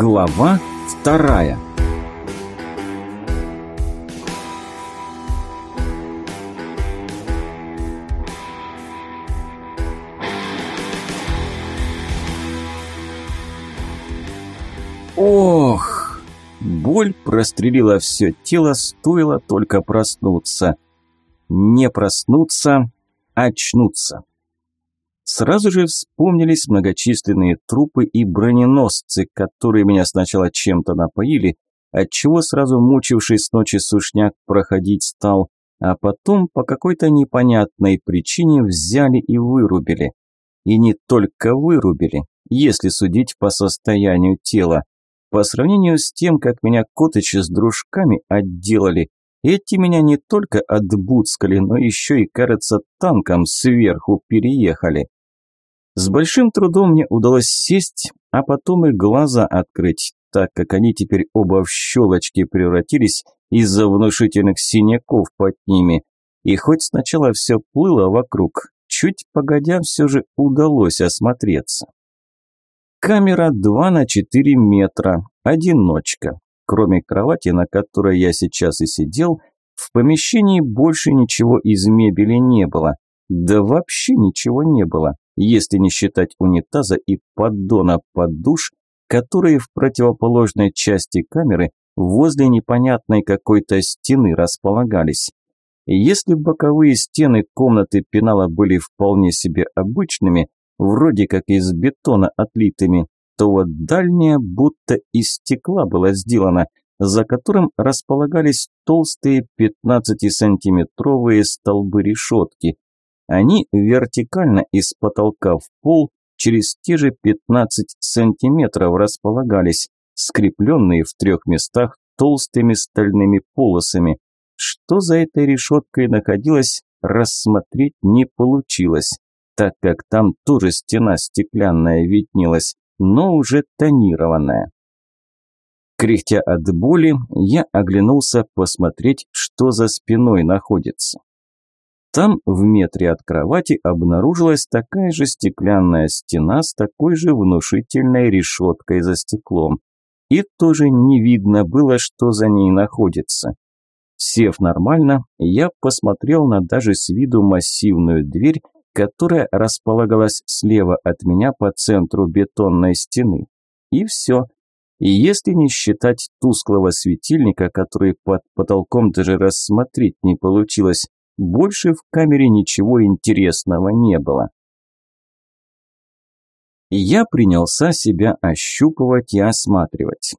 Глава вторая Ох! Боль прострелила все тело, стоило только проснуться. Не проснуться, очнуться. Сразу же вспомнились многочисленные трупы и броненосцы, которые меня сначала чем-то напоили, отчего сразу мучивший с ночи сушняк проходить стал, а потом по какой-то непонятной причине взяли и вырубили. И не только вырубили, если судить по состоянию тела. По сравнению с тем, как меня Котычи с дружками отделали, эти меня не только отбуцкали, но еще и, кажется, танком сверху переехали. С большим трудом мне удалось сесть, а потом и глаза открыть, так как они теперь оба в щелочки превратились из-за внушительных синяков под ними. И хоть сначала все плыло вокруг, чуть погодя все же удалось осмотреться. Камера 2 на 4 метра, одиночка. Кроме кровати, на которой я сейчас и сидел, в помещении больше ничего из мебели не было. Да вообще ничего не было если не считать унитаза и поддона под душ, которые в противоположной части камеры возле непонятной какой-то стены располагались. Если боковые стены комнаты пенала были вполне себе обычными, вроде как из бетона отлитыми, то вот дальняя будто из стекла была сделана, за которым располагались толстые 15-сантиметровые столбы решетки, они вертикально из потолка в пол через те же 15 сантиметров располагались, скрепленные в трех местах толстыми стальными полосами. Что за этой решеткой находилось, рассмотреть не получилось, так как там тоже стена стеклянная виднелась, но уже тонированная. Кряхтя от боли, я оглянулся посмотреть, что за спиной находится. Там, в метре от кровати, обнаружилась такая же стеклянная стена с такой же внушительной решеткой за стеклом. И тоже не видно было, что за ней находится. Сев нормально, я посмотрел на даже с виду массивную дверь, которая располагалась слева от меня по центру бетонной стены. И все. И если не считать тусклого светильника, который под потолком даже рассмотреть не получилось, больше в камере ничего интересного не было. Я принялся себя ощупывать и осматривать.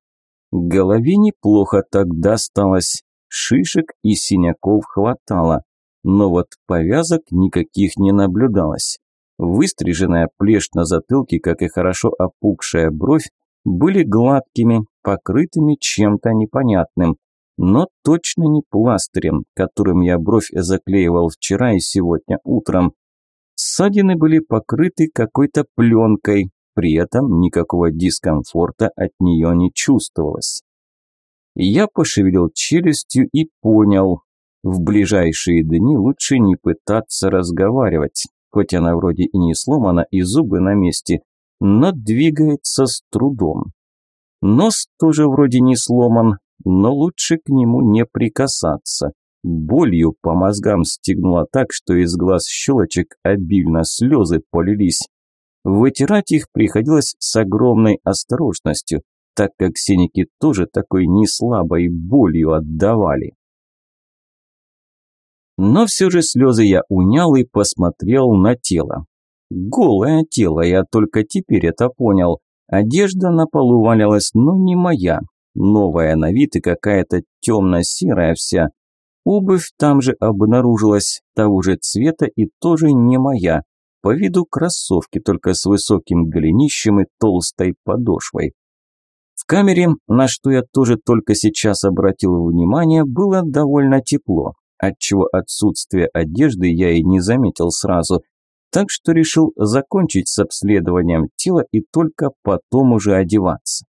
Голове неплохо тогда досталось, шишек и синяков хватало, но вот повязок никаких не наблюдалось. Выстриженная плешь на затылке, как и хорошо опухшая бровь, были гладкими, покрытыми чем-то непонятным, но точно не пластырем, которым я бровь заклеивал вчера и сегодня утром. Ссадины были покрыты какой-то пленкой, при этом никакого дискомфорта от нее не чувствовалось. Я пошевелил челюстью и понял, в ближайшие дни лучше не пытаться разговаривать, хоть она вроде и не сломана, и зубы на месте, но двигается с трудом. Нос тоже вроде не сломан, но лучше к нему не прикасаться. Болью по мозгам стегнуло так, что из глаз щелочек обильно слезы полились. Вытирать их приходилось с огромной осторожностью, так как синяки тоже такой неслабой болью отдавали. Но все же слезы я унял и посмотрел на тело. Голое тело, я только теперь это понял. Одежда на полу валялась, но не моя, новая на вид и какая-то темно-серая вся. Обувь там же обнаружилась, того же цвета и тоже не моя. По виду кроссовки, только с высоким голенищем и толстой подошвой. В камере, на что я тоже только сейчас обратил внимание, было довольно тепло, отчего отсутствие одежды я и не заметил сразу, так что решил закончить с обследованием тела и только потом уже одеваться.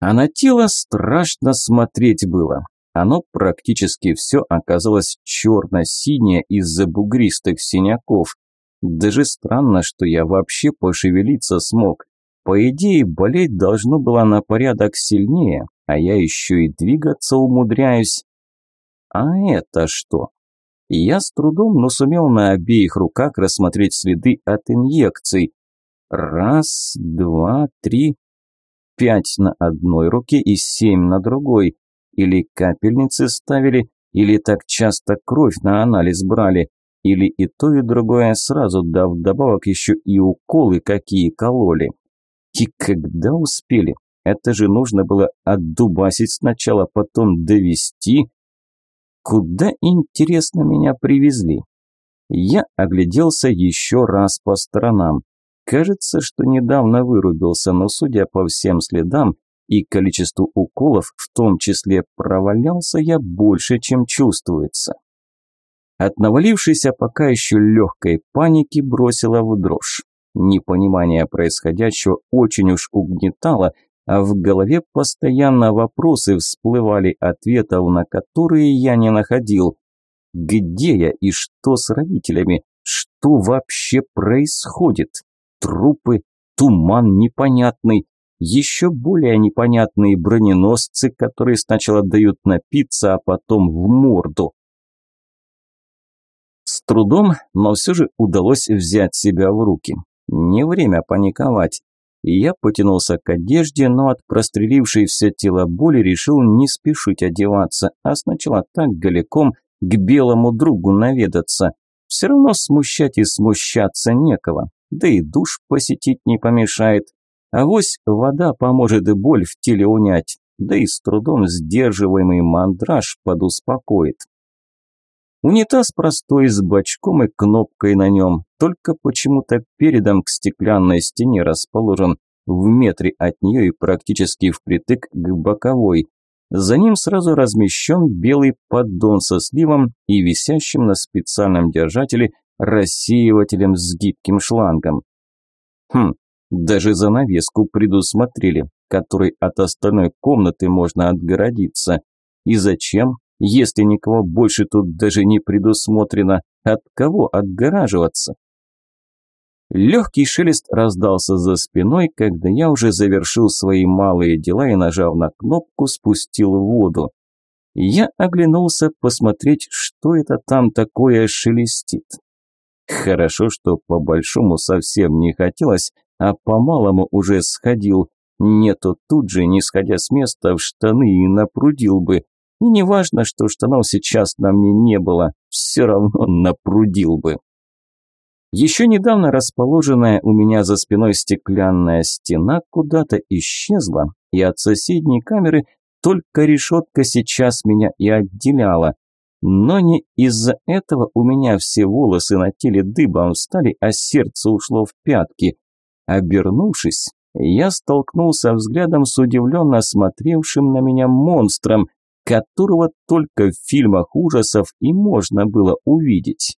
А на тело страшно смотреть было. Оно практически все оказалось черно-синее из-за бугристых синяков. Даже странно, что я вообще пошевелиться смог. По идее, болеть должно было на порядок сильнее, а я еще и двигаться умудряюсь. А это что? Я с трудом, но сумел на обеих руках рассмотреть следы от инъекций. Раз, два, три, пять на одной руке и семь на другой. Или капельницы ставили, или так часто кровь на анализ брали, или и то, и другое сразу, да вдобавок еще и уколы какие кололи. И когда успели? Это же нужно было отдубасить сначала, потом довести. Куда, интересно, меня привезли? Я огляделся еще раз по сторонам. Кажется, что недавно вырубился, но судя по всем следам и количеству уколов, в том числе провалялся я больше, чем чувствуется. От навалившейся пока еще легкой паники бросила в дрожь. Непонимание происходящего очень уж угнетало, а в голове постоянно вопросы всплывали, ответов на которые я не находил. Где я и что с родителями? Что вообще происходит? Трупы, туман непонятный, еще более непонятные броненосцы, которые сначала дают напиться, а потом в морду. С трудом, но все же удалось взять себя в руки. Не время паниковать я потянулся к одежде, но от прострелившей все тело боли решил не спешить одеваться, а сначала так голиком к белому другу наведаться. Все равно смущать и смущаться некого, да и душ посетить не помешает. А вось вода поможет и боль в теле унять, да и с трудом сдерживаемый мандраж подуспокоит. Унитаз простой, с бачком и кнопкой на нем, только почему-то передом к стеклянной стене расположен, в метре от нее и практически впритык к боковой. За ним сразу размещен белый поддон со сливом и висящим на специальном держателе рассеивателем с гибким шлангом. Хм, даже занавеску предусмотрели, которой от остальной комнаты можно отгородиться. И зачем? Если никого больше тут даже не предусмотрено, от кого отгораживаться? Легкий шелест раздался за спиной, когда я уже завершил свои малые дела и, нажав на кнопку, спустил воду. Я оглянулся посмотреть, что это там такое шелестит. Хорошо, что по-большому совсем не хотелось, а по-малому уже сходил. Нету тут же, не сходя с места, в штаны и напрудил бы. И не важно, что штанов сейчас на мне не было, все равно напрудил бы. Еще недавно расположенная у меня за спиной стеклянная стена куда-то исчезла, и от соседней камеры только решетка сейчас меня и отделяла. Но не из-за этого у меня все волосы на теле дыбом встали, а сердце ушло в пятки. Обернувшись, я столкнулся взглядом с удивленно смотревшим на меня монстром, которого только в фильмах ужасов и можно было увидеть.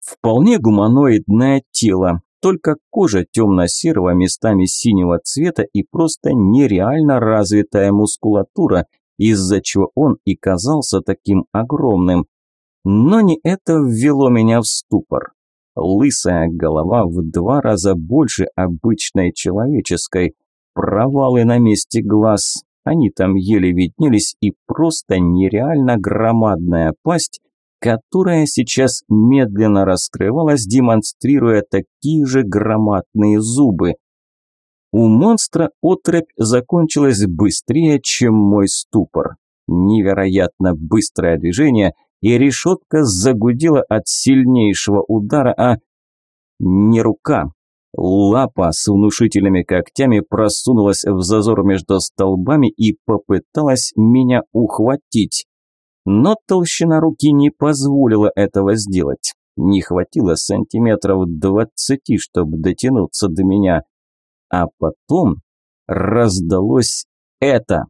Вполне гуманоидное тело, только кожа темно-серого, местами синего цвета и просто нереально развитая мускулатура, из-за чего он и казался таким огромным. Но не это ввело меня в ступор. Лысая голова в два раза больше обычной человеческой, провалы на месте глаз, они там еле виднелись и просто нереально громадная пасть, которая сейчас медленно раскрывалась, демонстрируя такие же громадные зубы. У монстра отрыбь закончилась быстрее, чем мой ступор. Невероятно быстрое движение, и решетка загудела от сильнейшего удара, а не рука, Лапа с внушительными когтями просунулась в зазор между столбами и попыталась меня ухватить. Но толщина руки не позволила этого сделать. Не хватило сантиметров двадцати, чтобы дотянуться до меня. А потом раздалось это.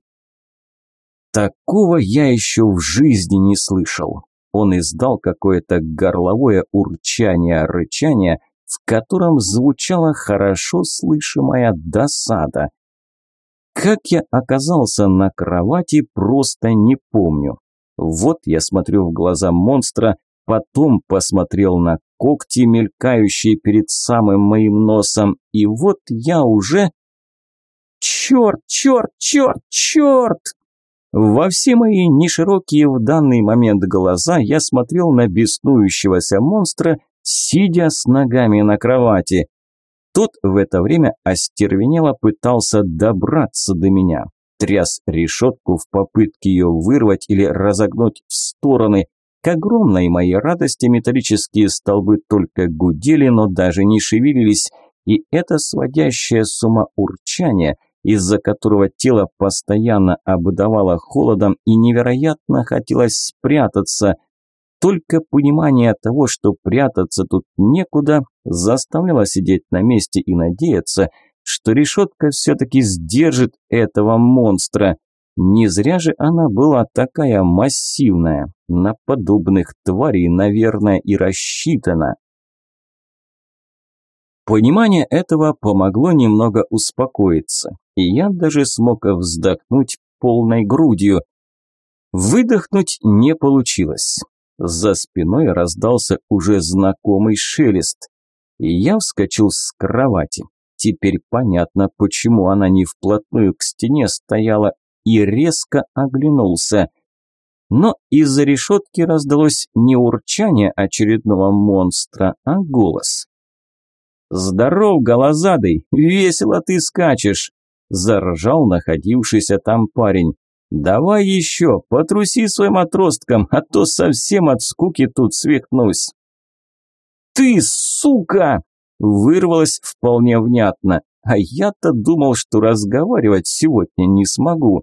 Такого я еще в жизни не слышал. Он издал какое-то горловое урчание-рычание – в котором звучала хорошо слышимая досада. Как я оказался на кровати, просто не помню. Вот я смотрю в глаза монстра, потом посмотрел на когти, мелькающие перед самым моим носом, и вот я уже... Черт, черт, черт, черт! Во все мои неширокие в данный момент глаза я смотрел на беснующегося монстра, сидя с ногами на кровати. Тот в это время остервенело пытался добраться до меня, тряс решетку в попытке ее вырвать или разогнуть в стороны. К огромной моей радости металлические столбы только гудели, но даже не шевелились, и это сводящее с ума урчание – из-за которого тело постоянно обдавало холодом и невероятно хотелось спрятаться. Только понимание того, что прятаться тут некуда, заставляло сидеть на месте и надеяться, что решетка все-таки сдержит этого монстра. Не зря же она была такая массивная. На подобных тварей, наверное, и рассчитана. Понимание этого помогло немного успокоиться и я даже смог вздохнуть полной грудью. Выдохнуть не получилось. За спиной раздался уже знакомый шелест, и я вскочил с кровати. Теперь понятно, почему она не вплотную к стене стояла, и резко оглянулся. Но из-за решетки раздалось не урчание очередного монстра, а голос. «Здоров, голозадый, весело ты скачешь!» заржал находившийся там парень. «Давай еще, потруси своим отростком, а то совсем от скуки тут свихнусь». «Ты, сука!» – вырвалось вполне внятно, а я-то думал, что разговаривать сегодня не смогу.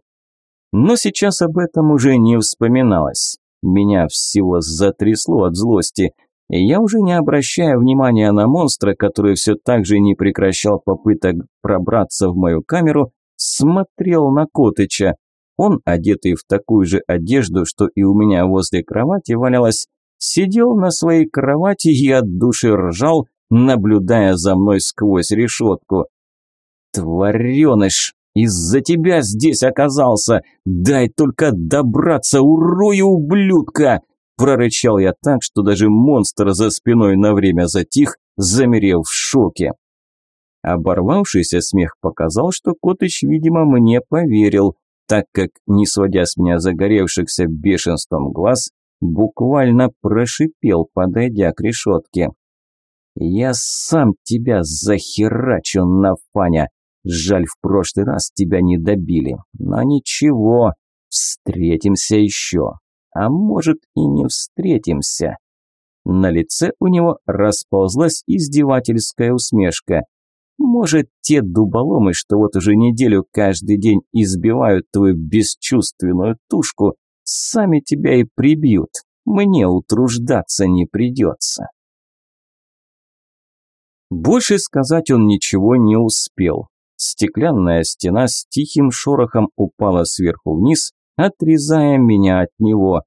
Но сейчас об этом уже не вспоминалось. Меня всего затрясло от злости – и я уже не обращая внимания на монстра, который все так же не прекращал попыток пробраться в мою камеру, смотрел на Котыча. Он, одетый в такую же одежду, что и у меня возле кровати валялась, сидел на своей кровати и от души ржал, наблюдая за мной сквозь решетку. «Твареныш, из-за тебя здесь оказался! Дай только добраться, урою ублюдка!» Прорычал я так, что даже монстр за спиной на время затих, замерев в шоке. Оборвавшийся смех показал, что Котыч, видимо, мне поверил, так как, не сводя с меня загоревшихся бешенством глаз, буквально прошипел, подойдя к решетке. «Я сам тебя захерачу, Нафаня! Жаль, в прошлый раз тебя не добили. Но ничего, встретимся еще» а может и не встретимся. На лице у него расползлась издевательская усмешка. Может, те дуболомы, что вот уже неделю каждый день избивают твою бесчувственную тушку, сами тебя и прибьют. Мне утруждаться не придется. Больше сказать он ничего не успел. Стеклянная стена с тихим шорохом упала сверху вниз, отрезая меня от него.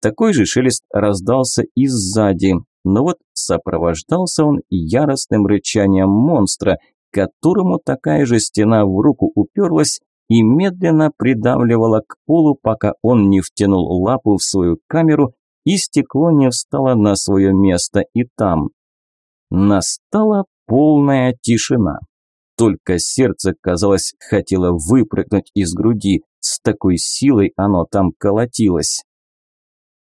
Такой же шелест раздался и сзади, но вот сопровождался он яростным рычанием монстра, которому такая же стена в руку уперлась и медленно придавливала к полу, пока он не втянул лапу в свою камеру и стекло не встало на свое место и там. Настала полная тишина. Только сердце, казалось, хотело выпрыгнуть из груди, с такой силой оно там колотилось.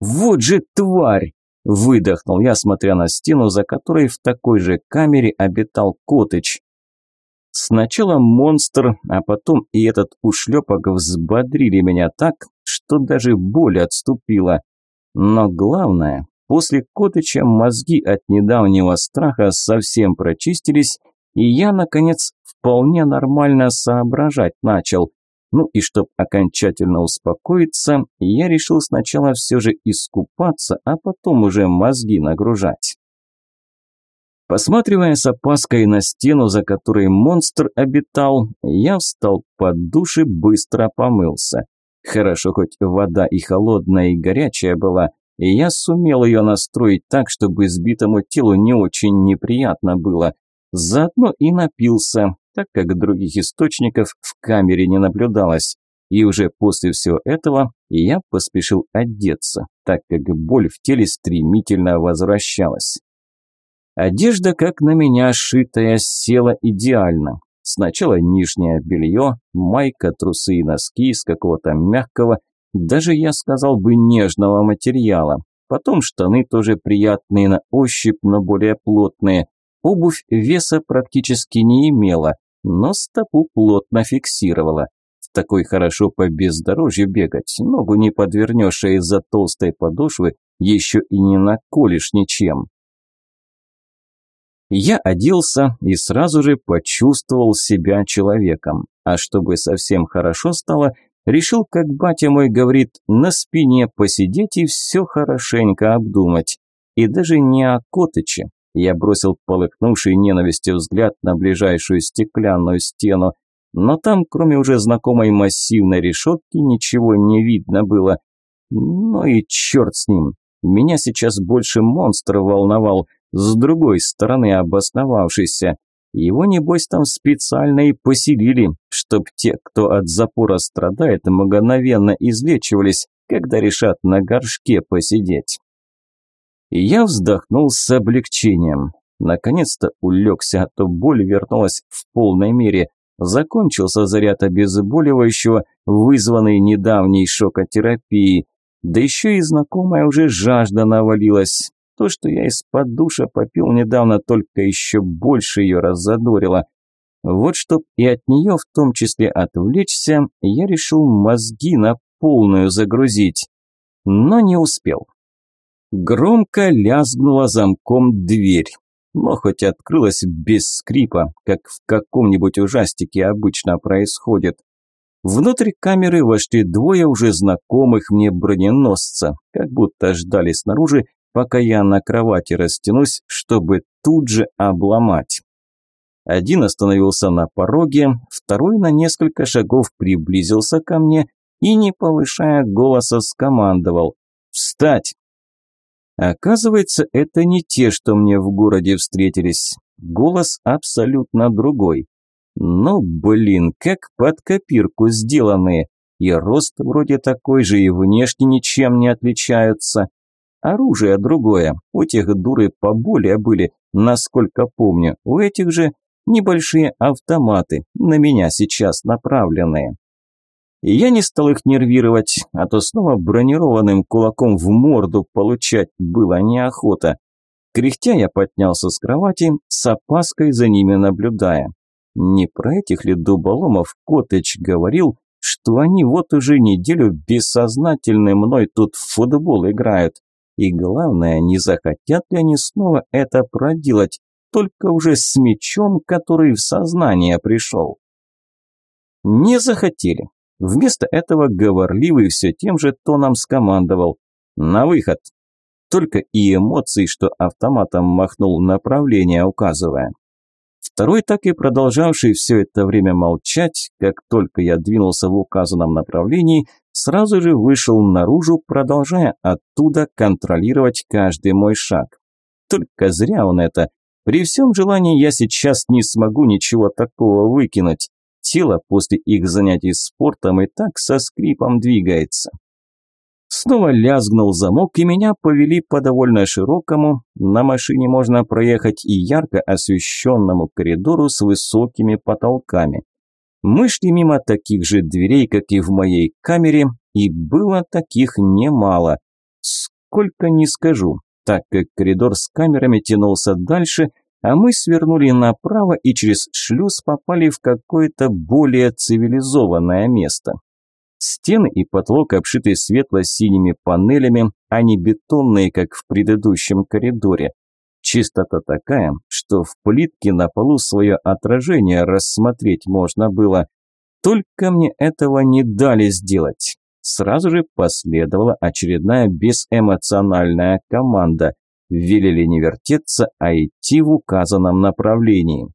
«Вот же тварь!» – выдохнул я, смотря на стену, за которой в такой же камере обитал Котыч. Сначала монстр, а потом и этот ушлепок взбодрили меня так, что даже боль отступила. Но главное, после Котыча мозги от недавнего страха совсем прочистились, и я, наконец, вполне нормально соображать начал. Ну и чтобы окончательно успокоиться, я решил сначала все же искупаться, а потом уже мозги нагружать. Посматривая с опаской на стену, за которой монстр обитал, я встал под душ и быстро помылся. Хорошо, хоть вода и холодная, и горячая была, и я сумел ее настроить так, чтобы сбитому телу не очень неприятно было. Заодно и напился, так как других источников в камере не наблюдалось. И уже после всего этого я поспешил одеться, так как боль в теле стремительно возвращалась. Одежда, как на меня шитая, села идеально. Сначала нижнее белье, майка, трусы и носки из какого-то мягкого, даже я сказал бы нежного материала. Потом штаны тоже приятные на ощупь, но более плотные. Обувь веса практически не имела, но стопу плотно фиксировала. В такой хорошо по бездорожью бегать, ногу не подвернешь, а из-за толстой подошвы еще и не наколешь ничем. Я оделся и сразу же почувствовал себя человеком. А чтобы совсем хорошо стало, решил, как батя мой говорит, на спине посидеть и все хорошенько обдумать. И даже не о Котыче. Я бросил полыхнувший ненавистью взгляд на ближайшую стеклянную стену, но там, кроме уже знакомой массивной решетки, ничего не видно было. Ну и черт с ним. Меня сейчас больше монстр волновал, с другой стороны обосновавшийся. Его, небось, там специально и поселили, чтоб те, кто от запора страдает, мгновенно излечивались, когда решат на горшке посидеть. Я вздохнул с облегчением. Наконец-то улегся, а то боль вернулась в полной мере. Закончился заряд обезболивающего, вызванный недавней шокотерапией. Да еще и знакомая уже жажда навалилась. То, что я из-под душа попил недавно, только еще больше ее раззадорило. Вот чтоб и от нее в том числе отвлечься, я решил мозги на полную загрузить. Но не успел. Громко лязгнула замком дверь, но хоть открылась без скрипа, как в каком-нибудь ужастике обычно происходит. Внутрь камеры вошли двое уже знакомых мне броненосца, как будто ждали снаружи, пока я на кровати растянусь, чтобы тут же обломать. Один остановился на пороге, второй на несколько шагов приблизился ко мне и, не повышая голоса, скомандовал «Встать!». Оказывается, это не те, что мне в городе встретились. Голос абсолютно другой. Но, блин, как под копирку сделанные. И рост вроде такой же, и внешне ничем не отличаются. Оружие другое, у тех дуры поболее были, насколько помню, у этих же небольшие автоматы, на меня сейчас направленные. Я не стал их нервировать, а то снова бронированным кулаком в морду получать было неохота. Кряхтя я поднялся с кровати, с опаской за ними наблюдая. Не про этих ли дуболомов Котыч говорил, что они вот уже неделю бессознательно мной тут в футбол играют. И главное, не захотят ли они снова это проделать, только уже с мечом, который в сознание пришел. Не захотели. Вместо этого говорливый все тем же тоном скомандовал «На выход!» Только и эмоции, что автоматом махнул направление, указывая. Второй, так и продолжавший все это время молчать, как только я двинулся в указанном направлении, сразу же вышел наружу, продолжая оттуда контролировать каждый мой шаг. Только зря он это. При всем желании я сейчас не смогу ничего такого выкинуть. Тело после их занятий спортом и так со скрипом двигается. Снова лязгнул замок, и меня повели по довольно широкому, на машине можно проехать и ярко освещенному коридору с высокими потолками. Мы шли мимо таких же дверей, как и в моей камере, и было таких немало. Сколько не скажу, так как коридор с камерами тянулся дальше, а мы свернули направо и через шлюз попали в какое-то более цивилизованное место. Стены и потолок обшиты светло-синими панелями, а не бетонные, как в предыдущем коридоре. Чистота такая, что в плитке на полу свое отражение рассмотреть можно было. Только мне этого не дали сделать. Сразу же последовала очередная безэмоциональная команда. Велели не вертеться, а идти в указанном направлении.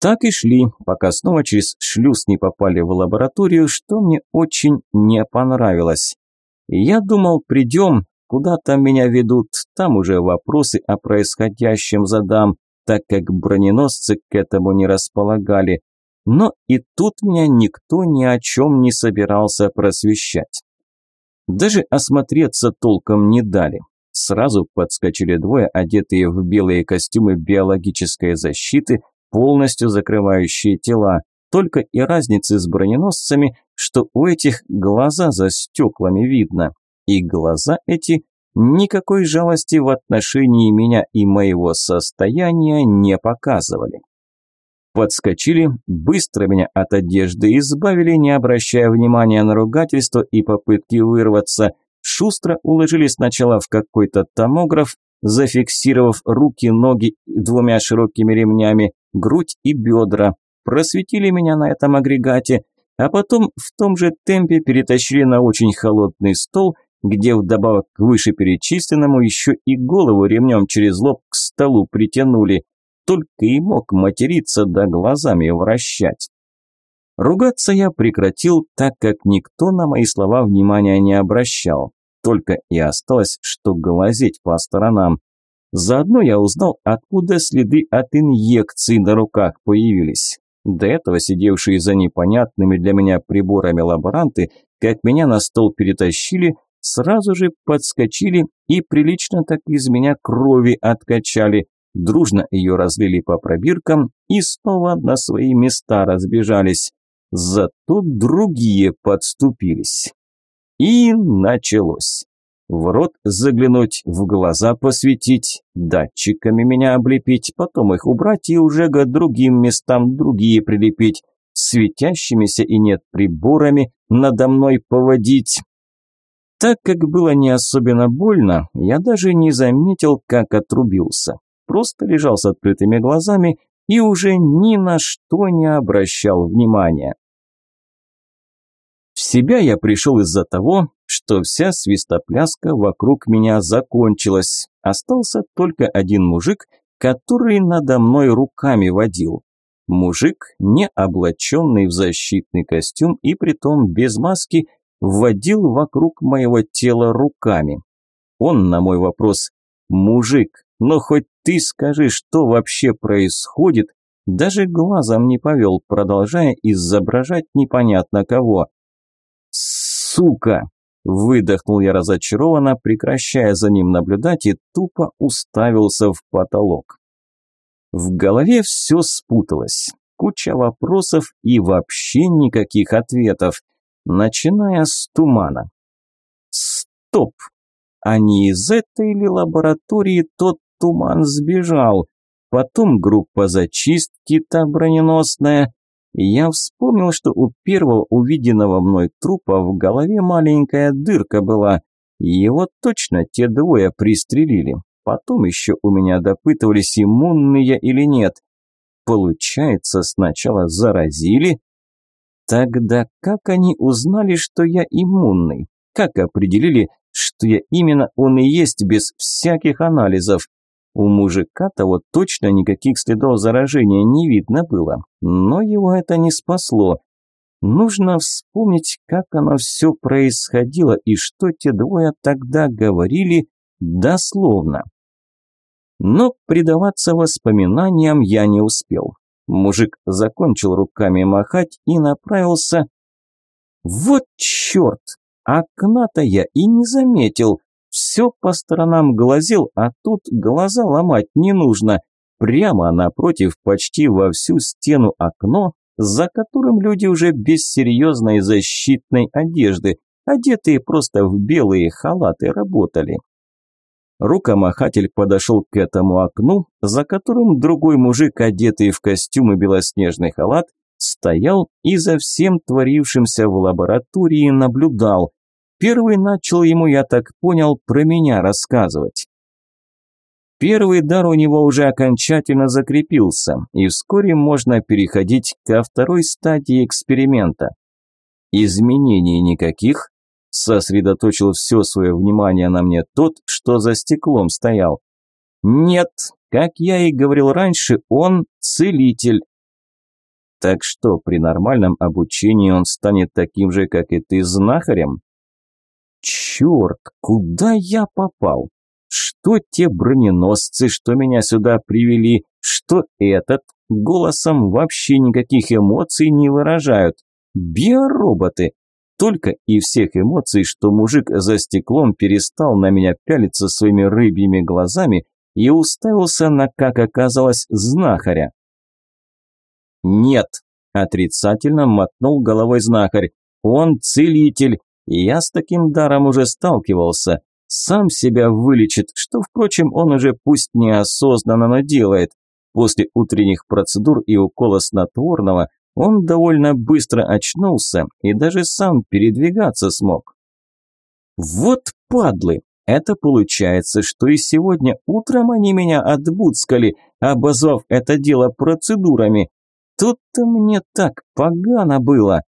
Так и шли, пока снова через шлюз не попали в лабораторию, что мне очень не понравилось. Я думал, придем, куда там меня ведут, там уже вопросы о происходящем задам, так как броненосцы к этому не располагали. Но и тут меня никто ни о чем не собирался просвещать. Даже осмотреться толком не дали. Сразу подскочили двое, одетые в белые костюмы биологической защиты, полностью закрывающие тела. Только и разницы с броненосцами, что у этих глаза за стеклами видно. И глаза эти никакой жалости в отношении меня и моего состояния не показывали. Подскочили, быстро меня от одежды избавили, не обращая внимания на ругательство и попытки вырваться. Шустро уложили сначала в какой-то томограф, зафиксировав руки, ноги двумя широкими ремнями, грудь и бедра. Просветили меня на этом агрегате, а потом в том же темпе перетащили на очень холодный стол, где вдобавок к вышеперечисленному еще и голову ремнем через лоб к столу притянули только и мог материться да глазами вращать. Ругаться я прекратил, так как никто на мои слова внимания не обращал. Только и осталось, что глазеть по сторонам. Заодно я узнал, откуда следы от инъекций на руках появились. До этого сидевшие за непонятными для меня приборами лаборанты, как меня на стол перетащили, сразу же подскочили и прилично так из меня крови откачали, дружно ее разлили по пробиркам и снова на свои места разбежались. Зато другие подступились. И началось. В рот заглянуть, в глаза посветить, датчиками меня облепить, потом их убрать и уже к другим местам другие прилепить, светящимися и нет приборами надо мной поводить. Так как было не особенно больно, я даже не заметил, как отрубился просто лежал с открытыми глазами и уже ни на что не обращал внимания. В себя я пришел из-за того, что вся свистопляска вокруг меня закончилась. Остался только один мужик, который надо мной руками водил. Мужик, не облаченный в защитный костюм и притом без маски, вводил вокруг моего тела руками. Он на мой вопрос «Мужик, но хоть ты скажи, что вообще происходит, даже глазом не повел, продолжая изображать непонятно кого. «Сука!» – выдохнул я разочарованно, прекращая за ним наблюдать и тупо уставился в потолок. В голове все спуталось. Куча вопросов и вообще никаких ответов, начиная с тумана. Стоп! А не из этой ли лаборатории тот туман сбежал. Потом группа зачистки, та броненосная. Я вспомнил, что у первого увиденного мной трупа в голове маленькая дырка была. Его точно те двое пристрелили. Потом еще у меня допытывались, иммунные или нет. Получается, сначала заразили? Тогда как они узнали, что я иммунный? Как определили, что я именно он и есть без всяких анализов? У мужика того точно никаких следов заражения не видно было, но его это не спасло. Нужно вспомнить, как оно все происходило и что те двое тогда говорили дословно. Но предаваться воспоминаниям я не успел. Мужик закончил руками махать и направился... Вот черт! Окна-то я и не заметил все по сторонам глазел, а тут глаза ломать не нужно. Прямо напротив, почти во всю стену окно, за которым люди уже без серьезной защитной одежды, одетые просто в белые халаты, работали. Рукомахатель подошел к этому окну, за которым другой мужик, одетый в костюм и белоснежный халат, стоял и за всем творившимся в лаборатории наблюдал, Первый начал ему, я так понял, про меня рассказывать. Первый дар у него уже окончательно закрепился, и вскоре можно переходить ко второй стадии эксперимента. Изменений никаких, сосредоточил все свое внимание на мне тот, что за стеклом стоял. Нет, как я и говорил раньше, он целитель. Так что при нормальном обучении он станет таким же, как и ты, знахарем? Черт, куда я попал? Что те броненосцы, что меня сюда привели, что этот, голосом вообще никаких эмоций не выражают. Биороботы. Столько и всех эмоций, что мужик за стеклом перестал на меня пялиться своими рыбьими глазами и уставился на, как оказалось, знахаря. «Нет», – отрицательно мотнул головой знахарь, – «он целитель, я с таким даром уже сталкивался, сам себя вылечит, что, впрочем, он уже пусть неосознанно, но делает. После утренних процедур и укола снотворного он довольно быстро очнулся и даже сам передвигаться смог. Вот падлы! Это получается, что и сегодня утром они меня отбудскали, обозвав это дело процедурами. Тут-то мне так погано было.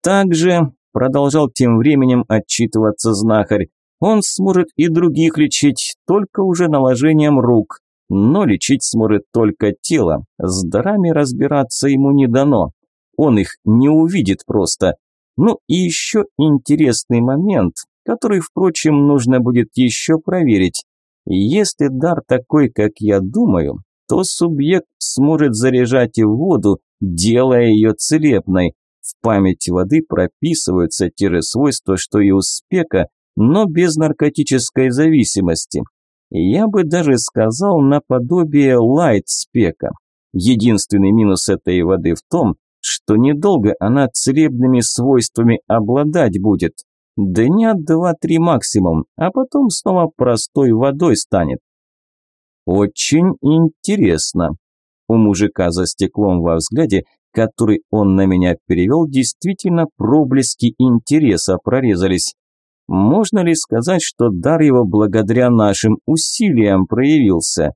Также, продолжал тем временем отчитываться знахарь, он сможет и других лечить, только уже наложением рук но лечить сможет только тело, с дарами разбираться ему не дано. Он их не увидит просто. Ну и еще интересный момент, который, впрочем, нужно будет еще проверить. Если дар такой, как я думаю, то субъект сможет заряжать в воду, делая ее целебной. В память воды прописываются те же свойства, что и у спека, но без наркотической зависимости. Я бы даже сказал наподобие лайт-спека. Единственный минус этой воды в том, что недолго она целебными свойствами обладать будет. Дня два-три максимум, а потом снова простой водой станет. Очень интересно. У мужика за стеклом во взгляде, который он на меня перевел, действительно проблески интереса прорезались. Можно ли сказать, что дар его благодаря нашим усилиям проявился?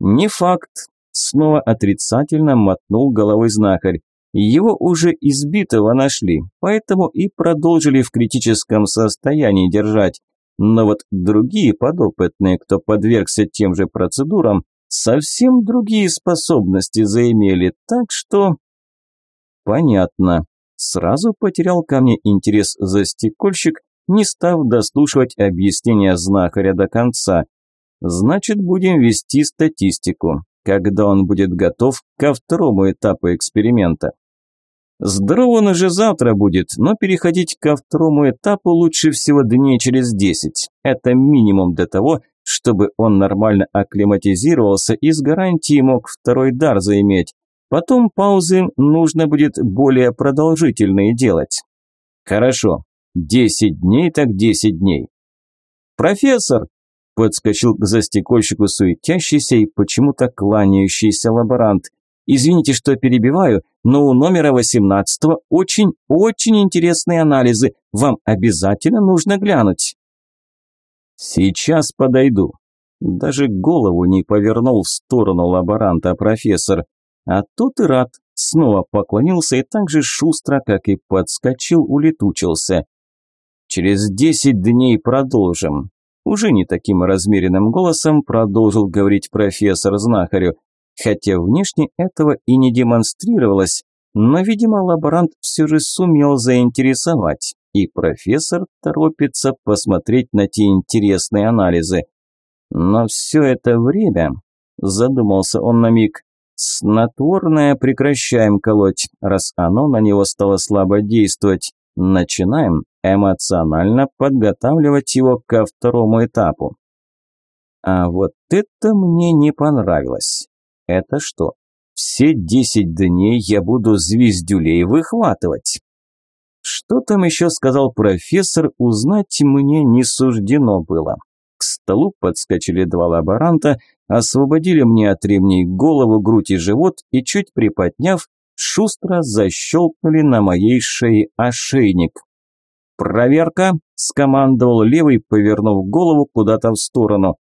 Не факт. Снова отрицательно мотнул головой знахарь. Его уже избитого нашли, поэтому и продолжили в критическом состоянии держать. Но вот другие подопытные, кто подвергся тем же процедурам, совсем другие способности заимели, так что... Понятно. Сразу потерял ко мне интерес застекольщик не став дослушивать объяснения знахаря до конца. Значит, будем вести статистику, когда он будет готов ко второму этапу эксперимента. Здорово он уже завтра будет, но переходить ко второму этапу лучше всего дней через 10. Это минимум для того, чтобы он нормально акклиматизировался и с гарантией мог второй дар заиметь. Потом паузы нужно будет более продолжительные делать. Хорошо, Десять дней так десять дней. Профессор! Подскочил к застекольщику суетящийся и почему-то кланяющийся лаборант. Извините, что перебиваю, но у номера восемнадцатого очень-очень интересные анализы. Вам обязательно нужно глянуть. Сейчас подойду. Даже голову не повернул в сторону лаборанта профессор. А тут и рад. Снова поклонился и так же шустро, как и подскочил, улетучился. Через десять дней продолжим. Уже не таким размеренным голосом продолжил говорить профессор знахарю, хотя внешне этого и не демонстрировалось, но, видимо, лаборант все же сумел заинтересовать, и профессор торопится посмотреть на те интересные анализы. Но все это время, задумался он на миг, снотворное прекращаем колоть, раз оно на него стало слабо действовать. Начинаем эмоционально подготавливать его ко второму этапу. А вот это мне не понравилось. Это что, все десять дней я буду звездюлей выхватывать? Что там еще сказал профессор, узнать мне не суждено было. К столу подскочили два лаборанта, освободили мне от ремней голову, грудь и живот и, чуть приподняв, шустро защелкнули на моей шее ошейник. «Проверка!» – скомандовал левый, повернув голову куда-то в сторону.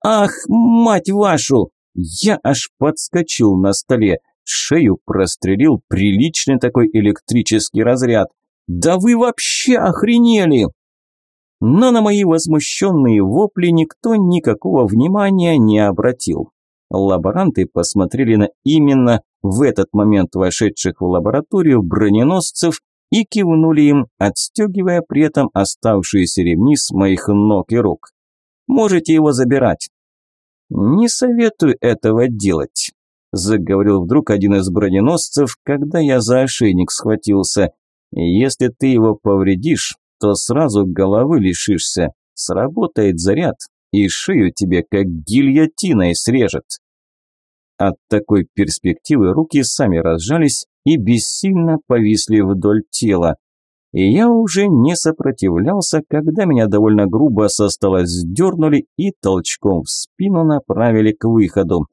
«Ах, мать вашу!» Я аж подскочил на столе. Шею прострелил приличный такой электрический разряд. «Да вы вообще охренели!» Но на мои возмущенные вопли никто никакого внимания не обратил. Лаборанты посмотрели на именно в этот момент вошедших в лабораторию броненосцев и кивнули им, отстегивая при этом оставшиеся ремни с моих ног и рук. «Можете его забирать». «Не советую этого делать», – заговорил вдруг один из броненосцев, когда я за ошейник схватился. Если ты его повредишь, то сразу головы лишишься. Сработает заряд, и шею тебе как гильотиной срежет. От такой перспективы руки сами разжались и бессильно повисли вдоль тела. И я уже не сопротивлялся, когда меня довольно грубо со стола сдернули и толчком в спину направили к выходу.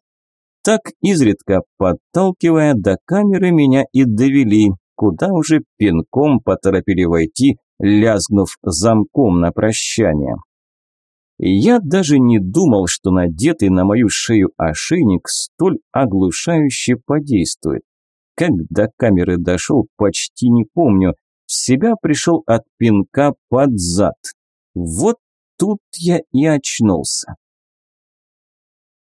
Так, изредка подталкивая до камеры, меня и довели, куда уже пинком поторопили войти, лязгнув замком на прощание. Я даже не думал, что надетый на мою шею ошейник столь оглушающе подействует. Как до камеры дошел, почти не помню. В себя пришел от пинка под зад. Вот тут я и очнулся.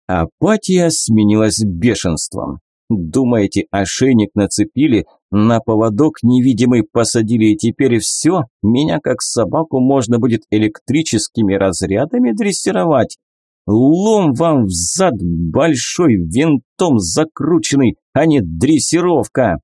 Апатия сменилась бешенством. Думаете, ошейник нацепили, на поводок невидимый посадили и теперь все? Меня как собаку можно будет электрическими разрядами дрессировать? Лом вам взад большой винтом закрученный, а не дрессировка.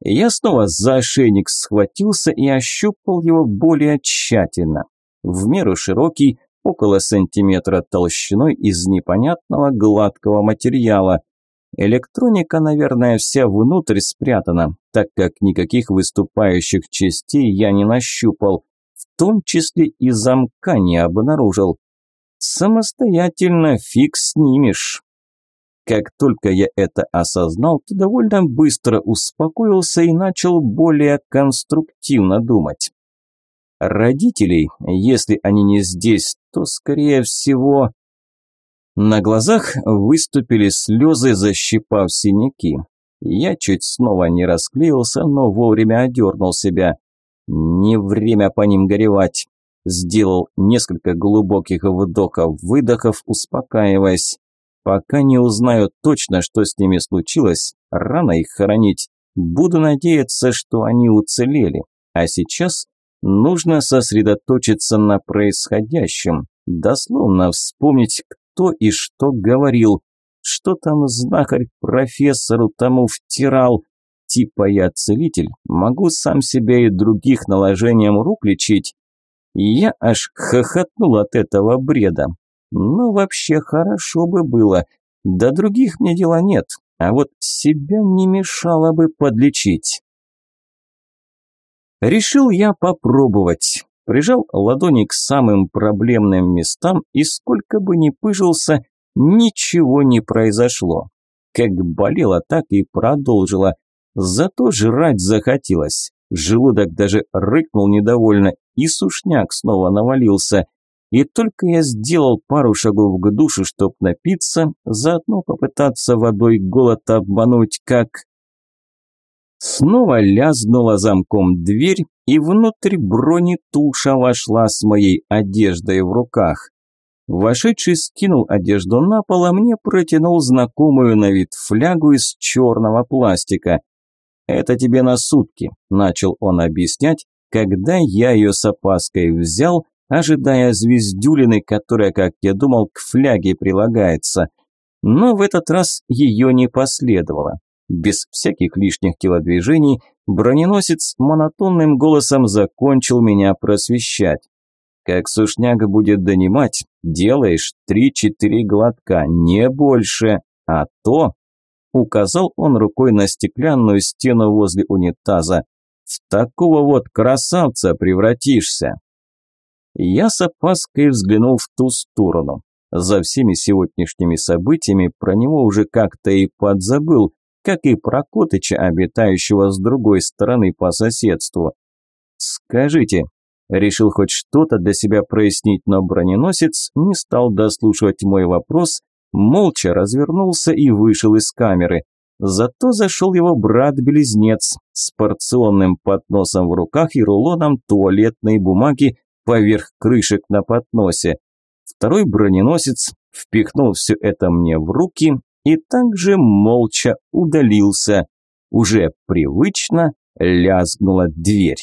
Я снова за ошейник схватился и ощупал его более тщательно. В меру широкий, около сантиметра толщиной из непонятного гладкого материала – Электроника, наверное, вся внутрь спрятана, так как никаких выступающих частей я не нащупал, в том числе и замка не обнаружил. Самостоятельно фиг снимешь. Как только я это осознал, то довольно быстро успокоился и начал более конструктивно думать. Родителей, если они не здесь, то, скорее всего, на глазах выступили слезы, защипав синяки. Я чуть снова не расклеился, но вовремя одернул себя. Не время по ним горевать. Сделал несколько глубоких вдохов-выдохов, успокаиваясь. Пока не узнаю точно, что с ними случилось, рано их хоронить. Буду надеяться, что они уцелели. А сейчас нужно сосредоточиться на происходящем. Дословно вспомнить, кто и что говорил. Что там знахарь профессору тому втирал? Типа я целитель, могу сам себя и других наложением рук лечить. Я аж хохотнул от этого бреда. Но вообще хорошо бы было. До других мне дела нет, а вот себя не мешало бы подлечить. Решил я попробовать прижал ладони к самым проблемным местам и сколько бы ни пыжился, ничего не произошло. Как болело, так и продолжило. Зато жрать захотелось. Желудок даже рыкнул недовольно, и сушняк снова навалился. И только я сделал пару шагов к душу, чтоб напиться, заодно попытаться водой голод обмануть, как... Снова лязгнула замком дверь, и внутрь бронетуша вошла с моей одеждой в руках. Вошедший скинул одежду на пол, а мне протянул знакомую на вид флягу из черного пластика. «Это тебе на сутки», – начал он объяснять, когда я ее с опаской взял, ожидая звездюлины, которая, как я думал, к фляге прилагается. Но в этот раз ее не последовало. Без всяких лишних телодвижений броненосец монотонным голосом закончил меня просвещать. Как сушняга будет донимать, делаешь три-четыре глотка, не больше, а то... Указал он рукой на стеклянную стену возле унитаза. В такого вот красавца превратишься. Я с опаской взглянул в ту сторону. За всеми сегодняшними событиями про него уже как-то и подзабыл, как и про Котыча, обитающего с другой стороны по соседству. «Скажите», – решил хоть что-то для себя прояснить, но броненосец не стал дослушивать мой вопрос, молча развернулся и вышел из камеры. Зато зашел его брат-близнец с порционным подносом в руках и рулоном туалетной бумаги поверх крышек на подносе. Второй броненосец впихнул все это мне в руки и также молча удалился. Уже привычно лязгнула дверь.